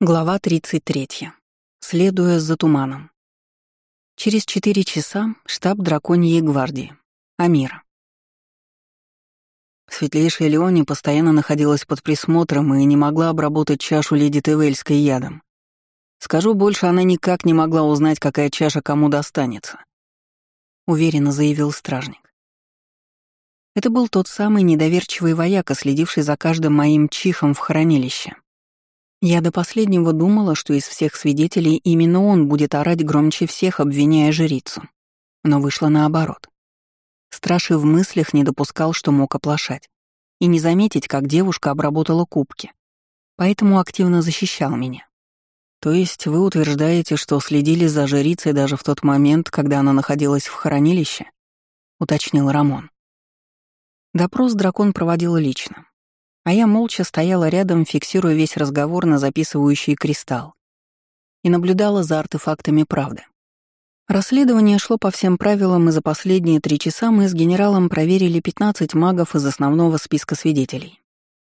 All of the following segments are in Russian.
Глава 33. Следуя за туманом. Через четыре часа штаб Драконьей гвардии. Амира. Светлейшая Леони постоянно находилась под присмотром и не могла обработать чашу леди Тевельской ядом. Скажу больше, она никак не могла узнать, какая чаша кому достанется. Уверенно заявил стражник. Это был тот самый недоверчивый вояка, следивший за каждым моим чихом в хранилище. Я до последнего думала, что из всех свидетелей именно он будет орать громче всех, обвиняя жрицу. Но вышло наоборот. Страж и в мыслях не допускал, что мог оплошать, и не заметить, как девушка обработала кубки. Поэтому активно защищал меня. То есть вы утверждаете, что следили за жрицей даже в тот момент, когда она находилась в хранилище? Уточнил Рамон. Допрос дракон проводил лично а я молча стояла рядом, фиксируя весь разговор на записывающий кристалл и наблюдала за артефактами правды. Расследование шло по всем правилам, и за последние три часа мы с генералом проверили 15 магов из основного списка свидетелей.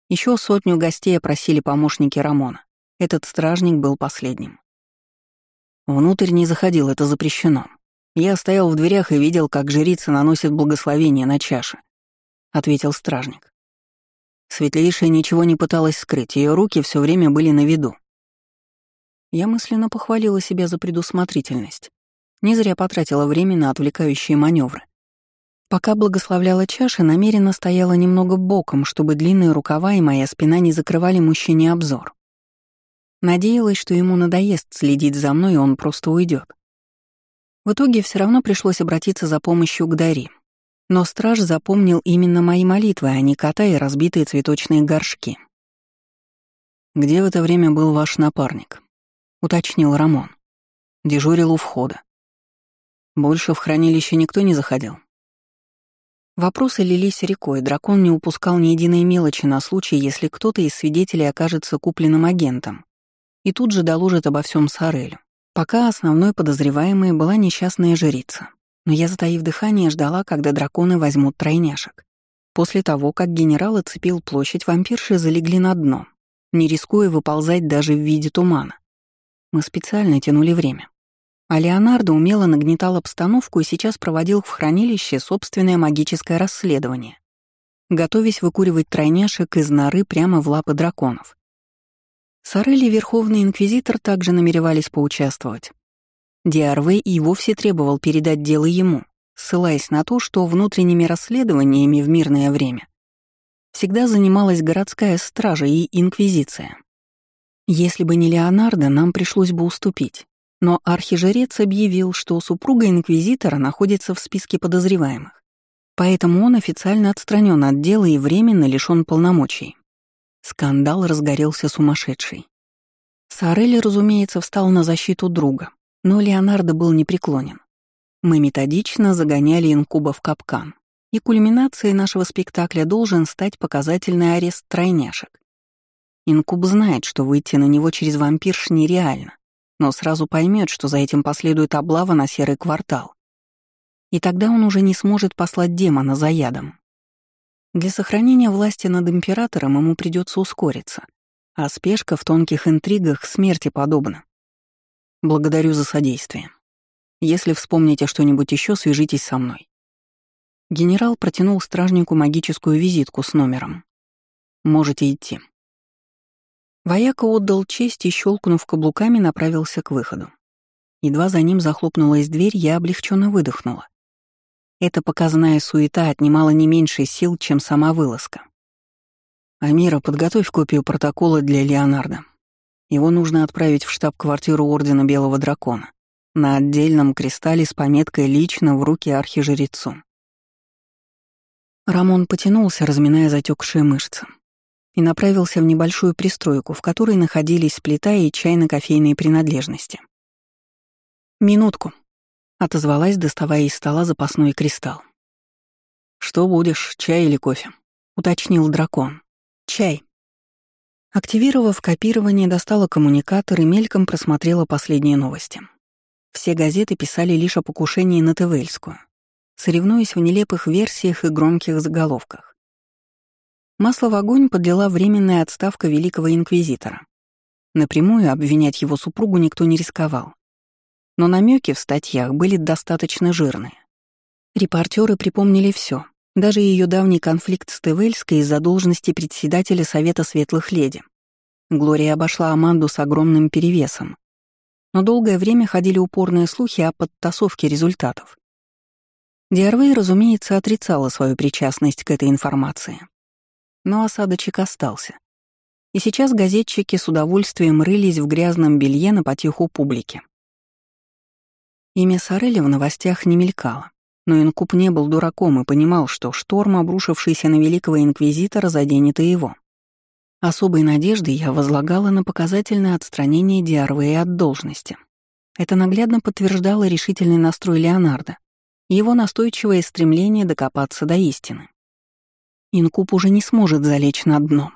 Еще сотню гостей опросили помощники Рамона. Этот стражник был последним. Внутрь не заходил, это запрещено. Я стоял в дверях и видел, как жрица наносит благословение на чаши, — ответил стражник. Светлейшая ничего не пыталась скрыть, ее руки все время были на виду. Я мысленно похвалила себя за предусмотрительность. Не зря потратила время на отвлекающие маневры. Пока благословляла чаши, намеренно стояла немного боком, чтобы длинные рукава и моя спина не закрывали мужчине обзор. Надеялась, что ему надоест следить за мной, и он просто уйдет. В итоге все равно пришлось обратиться за помощью к Дари, но страж запомнил именно мои молитвы, а не кота и разбитые цветочные горшки. «Где в это время был ваш напарник?» — уточнил Рамон. Дежурил у входа. Больше в хранилище никто не заходил. Вопросы лились рекой, дракон не упускал ни единой мелочи на случай, если кто-то из свидетелей окажется купленным агентом, и тут же доложит обо всем Сарелю, пока основной подозреваемой была несчастная жрица но я, затаив дыхание, ждала, когда драконы возьмут тройняшек. После того, как генерал оцепил площадь, вампирши залегли на дно, не рискуя выползать даже в виде тумана. Мы специально тянули время. А Леонардо умело нагнетал обстановку и сейчас проводил в хранилище собственное магическое расследование, готовясь выкуривать тройняшек из норы прямо в лапы драконов. Сорель и Верховный Инквизитор также намеревались поучаствовать. Диарвей и вовсе требовал передать дело ему, ссылаясь на то, что внутренними расследованиями в мирное время всегда занималась городская стража и инквизиция. Если бы не Леонардо, нам пришлось бы уступить. Но архижрец объявил, что супруга инквизитора находится в списке подозреваемых. Поэтому он официально отстранен от дела и временно лишён полномочий. Скандал разгорелся сумасшедший. Сарелли, разумеется, встал на защиту друга, но Леонардо был непреклонен. Мы методично загоняли инкуба в капкан, и кульминацией нашего спектакля должен стать показательный арест тройняшек. Инкуб знает, что выйти на него через вампирш нереально, но сразу поймет, что за этим последует облава на серый квартал. И тогда он уже не сможет послать демона за ядом. Для сохранения власти над императором ему придется ускориться, а спешка в тонких интригах смерти подобна. Благодарю за содействие. Если вспомните что-нибудь еще, свяжитесь со мной. Генерал протянул стражнику магическую визитку с номером. Можете идти. Вояка отдал честь и, щелкнув каблуками, направился к выходу. Едва за ним захлопнулась дверь, я облегченно выдохнула. Эта показная суета отнимала не меньше сил, чем сама вылазка. «Амира, подготовь копию протокола для Леонардо. Его нужно отправить в штаб-квартиру Ордена Белого Дракона на отдельном кристалле с пометкой «Лично в руки архижрецу». Рамон потянулся, разминая затекшие мышцы, и направился в небольшую пристройку, в которой находились плита и чайно-кофейные принадлежности. «Минутку», — отозвалась, доставая из стола запасной кристалл. «Что будешь, чай или кофе?» — уточнил дракон. «Чай», Активировав копирование, достала коммуникатор и мельком просмотрела последние новости. Все газеты писали лишь о покушении на Тевельскую, соревнуясь в нелепых версиях и громких заголовках. Масло в огонь подлила временная отставка великого инквизитора. Напрямую обвинять его супругу никто не рисковал. Но намеки в статьях были достаточно жирные. Репортеры припомнили все, даже ее давний конфликт с Тевельской из-за должности председателя Совета Светлых Леди. Глория обошла Аманду с огромным перевесом. Но долгое время ходили упорные слухи о подтасовке результатов. Диарвей, разумеется, отрицала свою причастность к этой информации. Но осадочек остался. И сейчас газетчики с удовольствием рылись в грязном белье на потеху публики. Имя Сорели в новостях не мелькало, но Инкуб не был дураком и понимал, что шторм, обрушившийся на великого инквизитора, заденет и его. Особой надеждой я возлагала на показательное отстранение Диарвея от должности. Это наглядно подтверждало решительный настрой Леонардо и его настойчивое стремление докопаться до истины. Инкуб уже не сможет залечь на дно.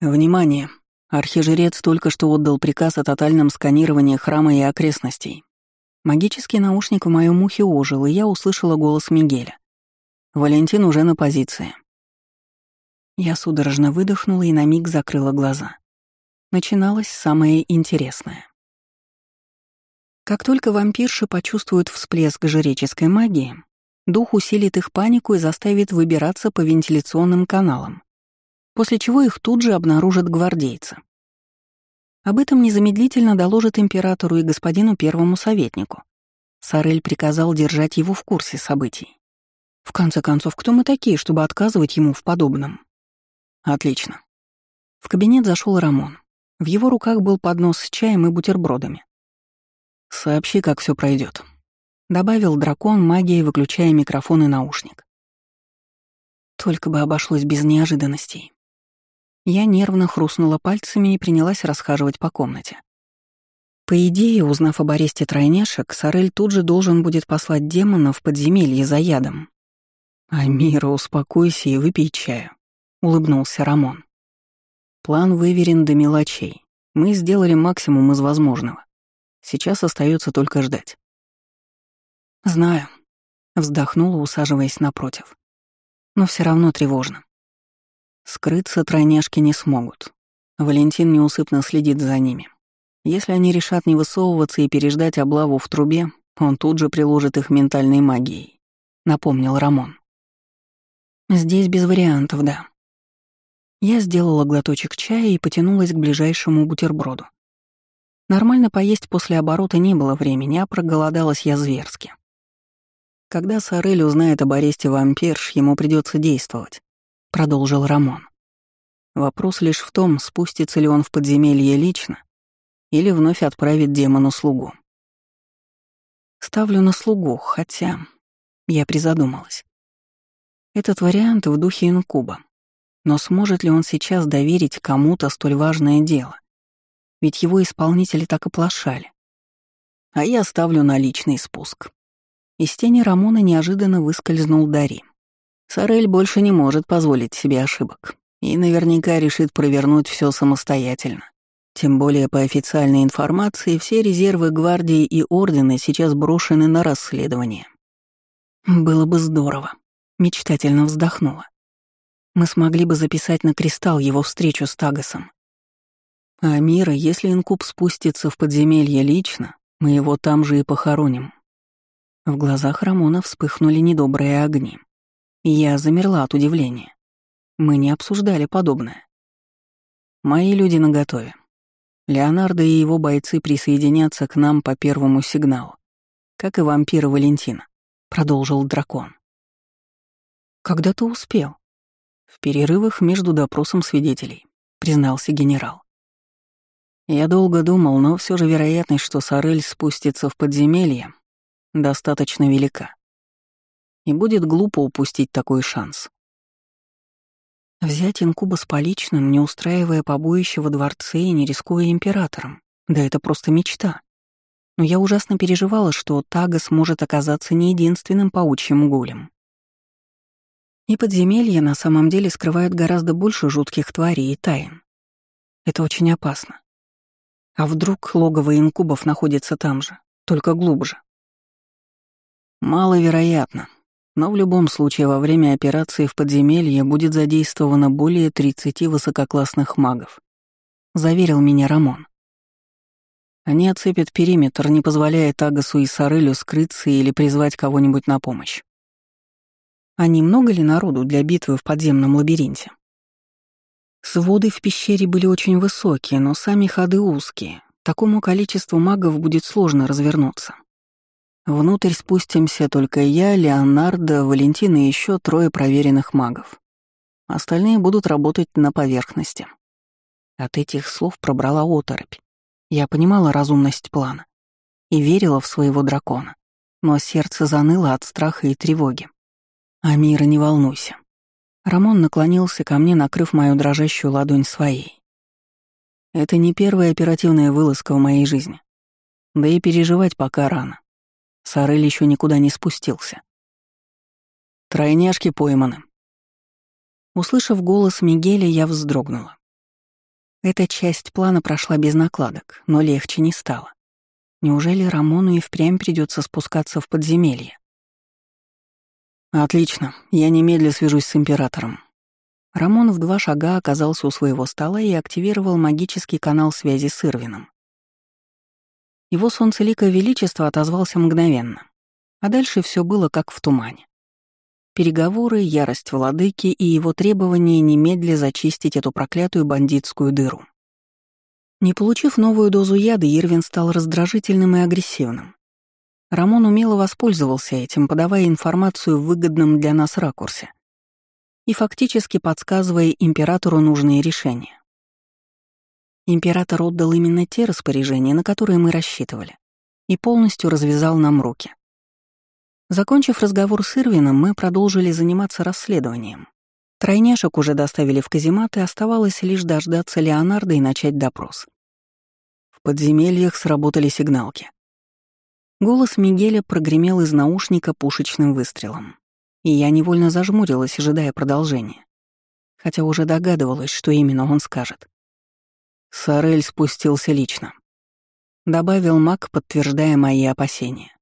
Внимание! Архижрец только что отдал приказ о тотальном сканировании храма и окрестностей. Магический наушник в моем ухе ожил, и я услышала голос Мигеля. Валентин уже на позиции. Я судорожно выдохнула и на миг закрыла глаза. Начиналось самое интересное. Как только вампирши почувствуют всплеск жреческой магии, дух усилит их панику и заставит выбираться по вентиляционным каналам, после чего их тут же обнаружат гвардейцы. Об этом незамедлительно доложит императору и господину первому советнику. Сарель приказал держать его в курсе событий. В конце концов, кто мы такие, чтобы отказывать ему в подобном? Отлично. В кабинет зашел Рамон. В его руках был поднос с чаем и бутербродами. Сообщи, как все пройдет. Добавил дракон магией, выключая микрофон и наушник. Только бы обошлось без неожиданностей. Я нервно хрустнула пальцами и принялась расхаживать по комнате. По идее, узнав об аресте тройняшек, Сорель тут же должен будет послать демона в подземелье за ядом. «Амира, успокойся и выпей чаю», — улыбнулся Рамон. «План выверен до мелочей. Мы сделали максимум из возможного. Сейчас остается только ждать». «Знаю», — вздохнула, усаживаясь напротив. «Но все равно тревожно. Скрыться тройняшки не смогут. Валентин неусыпно следит за ними. Если они решат не высовываться и переждать облаву в трубе, он тут же приложит их ментальной магией», — напомнил Рамон. «Здесь без вариантов, да», я сделала глоточек чая и потянулась к ближайшему бутерброду. Нормально поесть после оборота не было времени, а проголодалась я зверски. Когда Сорель узнает об аресте вампирш, ему придется действовать, продолжил Рамон. Вопрос лишь в том, спустится ли он в подземелье лично или вновь отправит демону слугу. Ставлю на слугу, хотя я призадумалась. Этот вариант в духе инкуба. Но сможет ли он сейчас доверить кому-то столь важное дело? Ведь его исполнители так оплошали. А я ставлю на личный спуск. Из тени Рамона неожиданно выскользнул Дари. Сорель больше не может позволить себе ошибок и наверняка решит провернуть все самостоятельно. Тем более, по официальной информации, все резервы гвардии и ордена сейчас брошены на расследование. Было бы здорово. Мечтательно вздохнула мы смогли бы записать на кристалл его встречу с Тагасом. А Мира, если инкуб спустится в подземелье лично, мы его там же и похороним. В глазах Рамона вспыхнули недобрые огни. Я замерла от удивления. Мы не обсуждали подобное. Мои люди наготове. Леонардо и его бойцы присоединятся к нам по первому сигналу, как и вампир Валентина, продолжил дракон. Когда ты успел? В перерывах между допросом свидетелей, признался генерал. Я долго думал, но все же вероятность, что Сорель спустится в подземелье, достаточно велика. И будет глупо упустить такой шанс. Взять инкуба с поличным, не устраивая побоище во дворце и не рискуя императором, да это просто мечта. Но я ужасно переживала, что Тагас может оказаться не единственным паучьим гулем. И подземелья на самом деле скрывают гораздо больше жутких тварей и тайн. Это очень опасно. А вдруг логово инкубов находится там же, только глубже? Маловероятно. Но в любом случае во время операции в подземелье будет задействовано более 30 высококлассных магов. — заверил меня Рамон. Они оцепят периметр, не позволяя Тагасу и Сарелю скрыться или призвать кого-нибудь на помощь. А немного ли народу для битвы в подземном лабиринте? Своды в пещере были очень высокие, но сами ходы узкие. Такому количеству магов будет сложно развернуться. Внутрь спустимся только я, Леонардо, Валентина и еще трое проверенных магов. Остальные будут работать на поверхности. От этих слов пробрала оторопь. Я понимала разумность плана и верила в своего дракона, но сердце заныло от страха и тревоги. «Амира, не волнуйся». Рамон наклонился ко мне, накрыв мою дрожащую ладонь своей. «Это не первая оперативная вылазка в моей жизни. Да и переживать пока рано. Сарель еще никуда не спустился. Тройняшки пойманы. Услышав голос Мигеля, я вздрогнула. Эта часть плана прошла без накладок, но легче не стало. Неужели Рамону и впрямь придется спускаться в подземелье? Отлично, я немедля свяжусь с императором. Рамон в два шага оказался у своего стола и активировал магический канал связи с Ирвином. Его солнцеликое величество отозвался мгновенно, а дальше все было как в тумане. Переговоры, ярость владыки и его требование немедля зачистить эту проклятую бандитскую дыру. Не получив новую дозу яда, Ирвин стал раздражительным и агрессивным. Рамон умело воспользовался этим, подавая информацию в выгодном для нас ракурсе и фактически подсказывая императору нужные решения. Император отдал именно те распоряжения, на которые мы рассчитывали, и полностью развязал нам руки. Закончив разговор с Ирвином, мы продолжили заниматься расследованием. Тройняшек уже доставили в каземат, и оставалось лишь дождаться Леонардо и начать допрос. В подземельях сработали сигналки. Голос Мигеля прогремел из наушника пушечным выстрелом, и я невольно зажмурилась, ожидая продолжения, хотя уже догадывалась, что именно он скажет. Сарель спустился лично. Добавил маг, подтверждая мои опасения.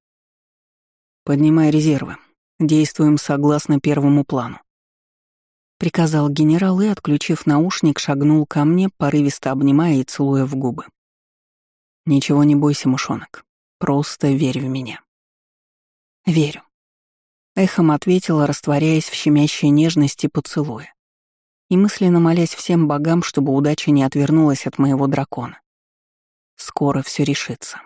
«Поднимай резервы. Действуем согласно первому плану». Приказал генерал и, отключив наушник, шагнул ко мне, порывисто обнимая и целуя в губы. «Ничего не бойся, мышонок. Просто верь в меня». «Верю». Эхом ответила, растворяясь в щемящей нежности поцелуя и мысленно молясь всем богам, чтобы удача не отвернулась от моего дракона. Скоро все решится.